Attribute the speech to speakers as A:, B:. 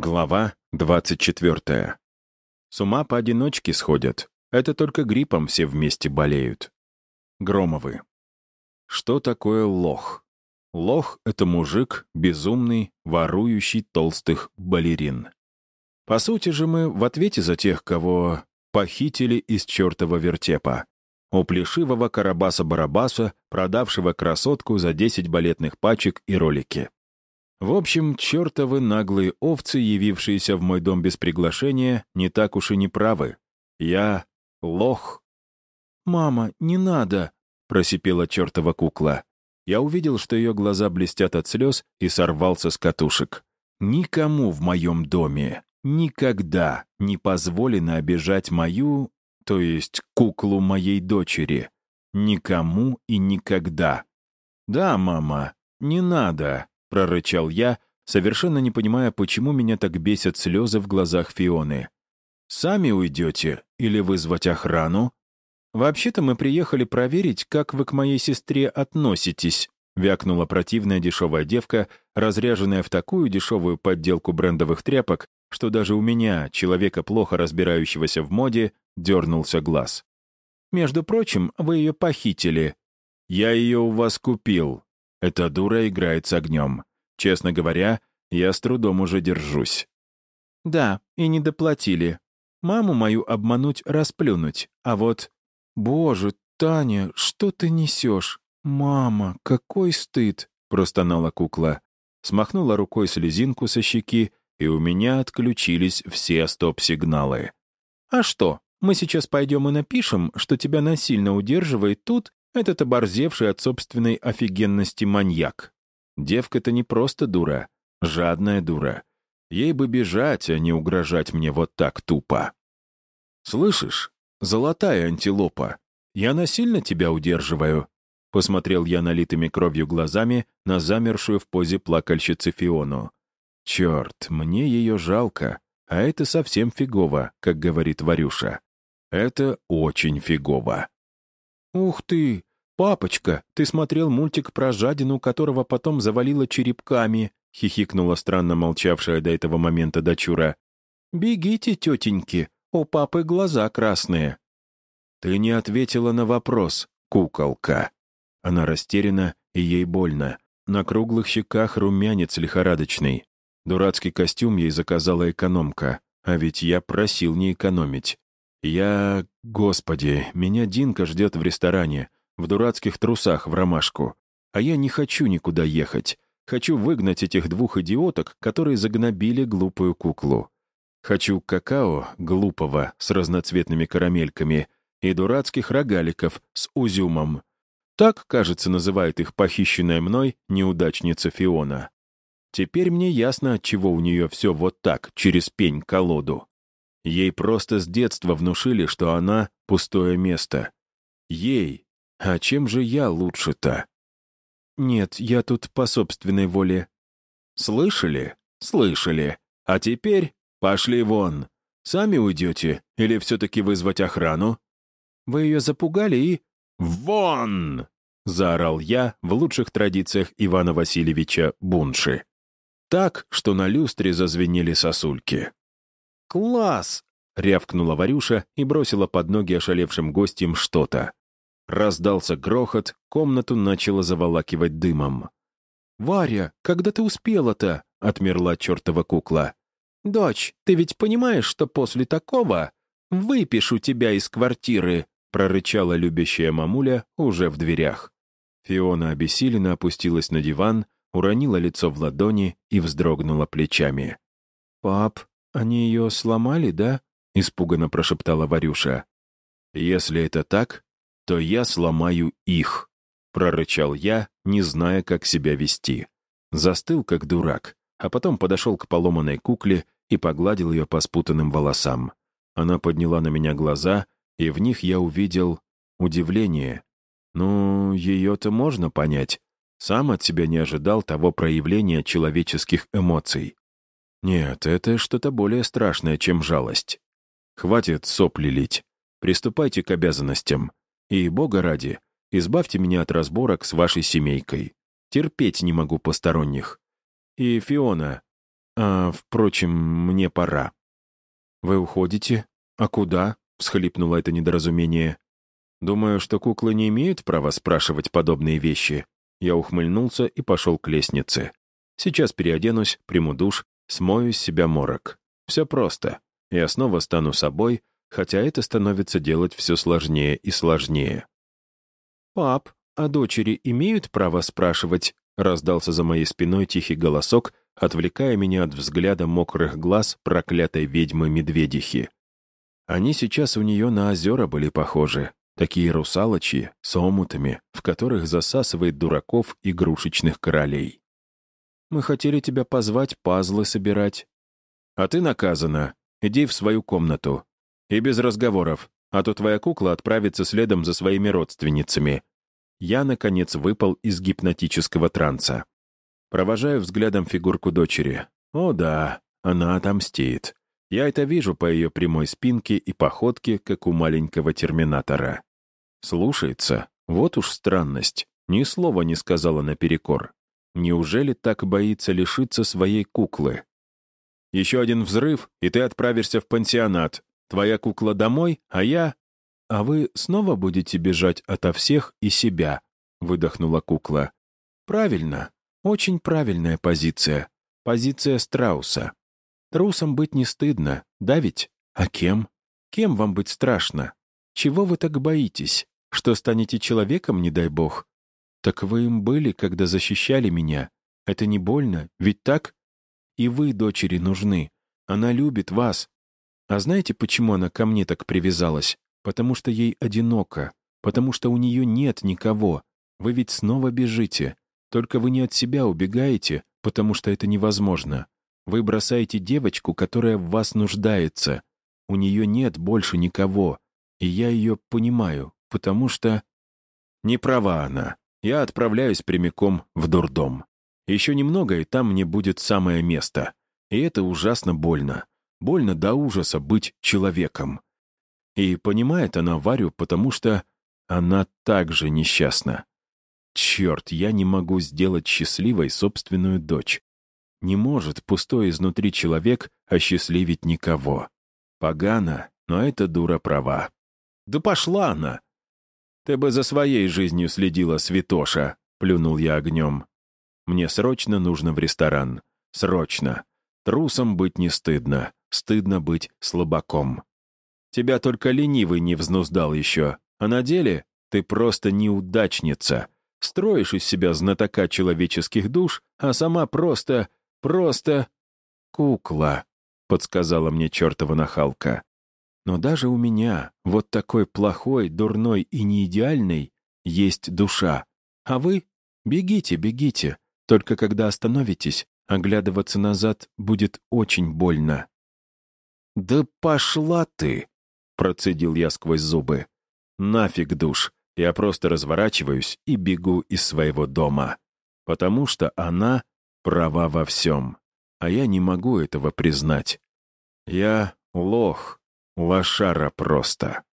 A: Глава 24. С ума поодиночке сходят. Это только гриппом все вместе болеют. Громовы. Что такое лох? Лох — это мужик, безумный, ворующий толстых балерин. По сути же мы в ответе за тех, кого похитили из чертова вертепа. У плешивого Карабаса-Барабаса, продавшего красотку за 10 балетных пачек и ролики. В общем, чертовы наглые овцы, явившиеся в мой дом без приглашения, не так уж и не правы. Я — лох. «Мама, не надо!» — просипела чертова кукла. Я увидел, что ее глаза блестят от слез, и сорвался с катушек. Никому в моем доме никогда не позволено обижать мою, то есть куклу моей дочери. Никому и никогда. Да, мама, не надо. — прорычал я, совершенно не понимая, почему меня так бесят слезы в глазах Фионы. «Сами уйдете или вызвать охрану?» «Вообще-то мы приехали проверить, как вы к моей сестре относитесь», — вякнула противная дешевая девка, разряженная в такую дешевую подделку брендовых тряпок, что даже у меня, человека, плохо разбирающегося в моде, дернулся глаз. «Между прочим, вы ее похитили». «Я ее у вас купил», эта дура играет с огнем. Честно говоря, я с трудом уже держусь. Да, и не доплатили. Маму мою обмануть, расплюнуть. А вот... Боже, Таня, что ты несешь? Мама, какой стыд! Простонала кукла. Смахнула рукой слезинку со щеки, и у меня отключились все стоп-сигналы. «А что, мы сейчас пойдем и напишем, что тебя насильно удерживает тут этот оборзевший от собственной офигенности маньяк. Девка-то не просто дура, жадная дура. Ей бы бежать, а не угрожать мне вот так тупо. «Слышишь, золотая антилопа, я насильно тебя удерживаю?» Посмотрел я налитыми кровью глазами на замершую в позе плакальщицы Фиону. «Черт, мне ее жалко, а это совсем фигово, как говорит Варюша. Это очень фигово». «Ух ты! Папочка, ты смотрел мультик про жадину, которого потом завалило черепками», — хихикнула странно молчавшая до этого момента дочура. «Бегите, тетеньки, у папы глаза красные». «Ты не ответила на вопрос, куколка». Она растеряна, и ей больно. На круглых щеках румянец лихорадочный. Дурацкий костюм ей заказала экономка, а ведь я просил не экономить. Я... Господи, меня Динка ждет в ресторане, в дурацких трусах в ромашку. А я не хочу никуда ехать. Хочу выгнать этих двух идиоток, которые загнобили глупую куклу. Хочу какао глупого с разноцветными карамельками и дурацких рогаликов с узюмом. Так, кажется, называет их похищенная мной неудачница Фиона. Теперь мне ясно, отчего у нее все вот так, через пень-колоду. Ей просто с детства внушили, что она — пустое место. Ей. А чем же я лучше-то? Нет, я тут по собственной воле. Слышали? Слышали. А теперь пошли вон. Сами уйдете или все-таки вызвать охрану? Вы ее запугали и... «Вон!» — заорал я в лучших традициях Ивана Васильевича Бунши. Так, что на люстре зазвенели сосульки. «Класс!» — рявкнула Варюша и бросила под ноги ошалевшим гостям что-то. Раздался грохот, комнату начало заволакивать дымом. «Варя, когда ты успела-то?» — отмерла чертова кукла. «Дочь, ты ведь понимаешь, что после такого выпишу тебя из квартиры?» — прорычала любящая мамуля уже в дверях. Фиона обессиленно опустилась на диван, уронила лицо в ладони и вздрогнула плечами. «Пап, «Они ее сломали, да?» — испуганно прошептала Варюша. «Если это так, то я сломаю их», — прорычал я, не зная, как себя вести. Застыл, как дурак, а потом подошел к поломанной кукле и погладил ее по спутанным волосам. Она подняла на меня глаза, и в них я увидел удивление. Ну, ее-то можно понять. Сам от себя не ожидал того проявления человеческих эмоций. Нет, это что-то более страшное, чем жалость. Хватит сопли лить. Приступайте к обязанностям. И, бога ради, избавьте меня от разборок с вашей семейкой. Терпеть не могу посторонних. И, Фиона, А, впрочем, мне пора». «Вы уходите? А куда?» — всхлипнуло это недоразумение. «Думаю, что куклы не имеют права спрашивать подобные вещи». Я ухмыльнулся и пошел к лестнице. Сейчас переоденусь, приму душ, смою с себя морок. Все просто. Я снова стану собой, хотя это становится делать все сложнее и сложнее. «Пап, а дочери имеют право спрашивать?» раздался за моей спиной тихий голосок, отвлекая меня от взгляда мокрых глаз проклятой ведьмы-медведихи. Они сейчас у нее на озера были похожи, такие русалочи с омутами, в которых засасывает дураков игрушечных королей. «Мы хотели тебя позвать пазлы собирать». «А ты наказана. Иди в свою комнату. И без разговоров, а то твоя кукла отправится следом за своими родственницами я, наконец, выпал из гипнотического транса. Провожаю взглядом фигурку дочери. О да, она отомстит. Я это вижу по ее прямой спинке и походке, как у маленького терминатора. Слушается. Вот уж странность. Ни слова не сказала наперекор. Неужели так боится лишиться своей куклы? Еще один взрыв, и ты отправишься в пансионат. Твоя кукла домой, а я «А вы снова будете бежать ото всех и себя?» — выдохнула кукла. «Правильно. Очень правильная позиция. Позиция страуса. Трусом быть не стыдно, да ведь? А кем? Кем вам быть страшно? Чего вы так боитесь? Что станете человеком, не дай бог? Так вы им были, когда защищали меня. Это не больно, ведь так? И вы, дочери, нужны. Она любит вас. А знаете, почему она ко мне так привязалась? потому что ей одиноко, потому что у нее нет никого. Вы ведь снова бежите. Только вы не от себя убегаете, потому что это невозможно. Вы бросаете девочку, которая в вас нуждается. У нее нет больше никого. И я ее понимаю, потому что... Не права она. Я отправляюсь прямиком в дурдом. Еще немного, и там мне будет самое место. И это ужасно больно. Больно до ужаса быть человеком. И понимает она Варю, потому что она также несчастна. Черт, я не могу сделать счастливой собственную дочь. Не может пустой изнутри человек осчастливить никого. Погано, но эта дура права. Да пошла она! Ты бы за своей жизнью следила, святоша, плюнул я огнем. Мне срочно нужно в ресторан. Срочно. Трусом быть не стыдно. Стыдно быть слабаком. Тебя только ленивый не взнуздал еще. А на деле ты просто неудачница. Строишь из себя знатока человеческих душ, а сама просто... просто... кукла», — подсказала мне чертова нахалка. «Но даже у меня, вот такой плохой, дурной и неидеальной, есть душа. А вы? Бегите, бегите. Только когда остановитесь, оглядываться назад будет очень больно». «Да пошла ты!» Процедил я сквозь зубы. «Нафиг душ. Я просто разворачиваюсь и бегу из своего дома. Потому что она права во всем. А я не могу этого признать. Я лох, лошара просто».